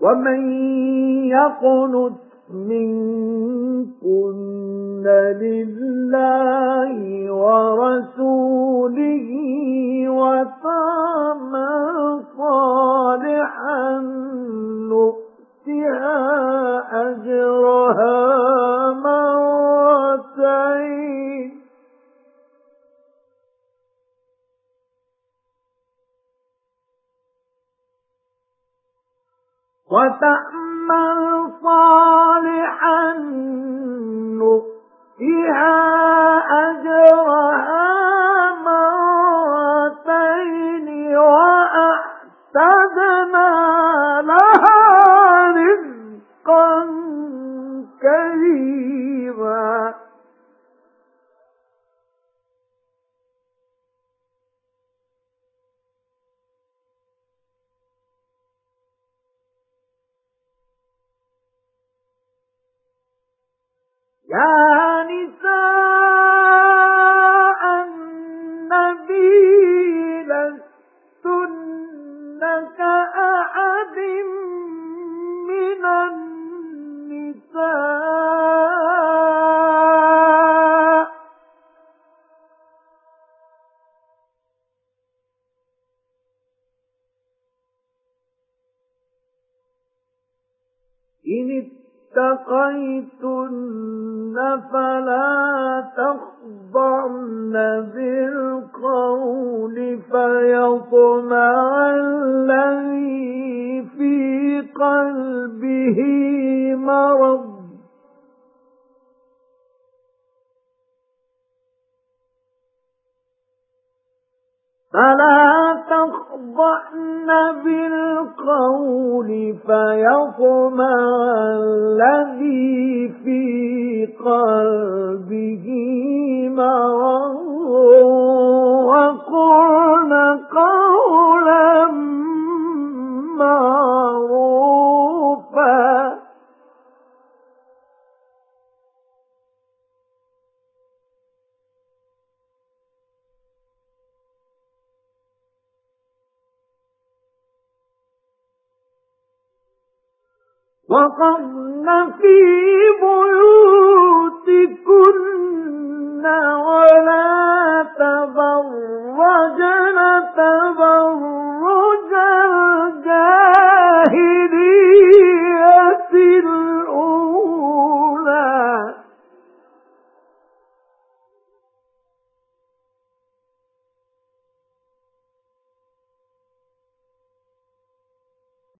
وَمَن يَقْنُتْ مِنكُنَّ لِلَّهِ وَرَسُولِهِ وَتَعْمَلْ صَالِحًا نُؤْتِهَا أَجْرَهَا مَرَّتَيْنِ وَتَعْمَلْ صَالِحًا يَا نِسَاءَ النَّبِيِّ لَسْتُنَّ كَأَحَدٍ مِنَ النِّسَاءِ. إِنِ اتَّقَيْتُنَّ فَلَا تَخْضَعْنَ بِالْقَوْلِ فَيَطْمَعَ الَّذِي فِي قَلْبِهِ مَرَضٌ. فَلَا تَخْضَعْنَ بِالْقَوْلِ فَيَطْمَعَ الَّذِي فِي قَلْبِهِ وَقَرْنَ فِي بُيُوتِكُنَّ وَلَا تَبَرَّجْنَ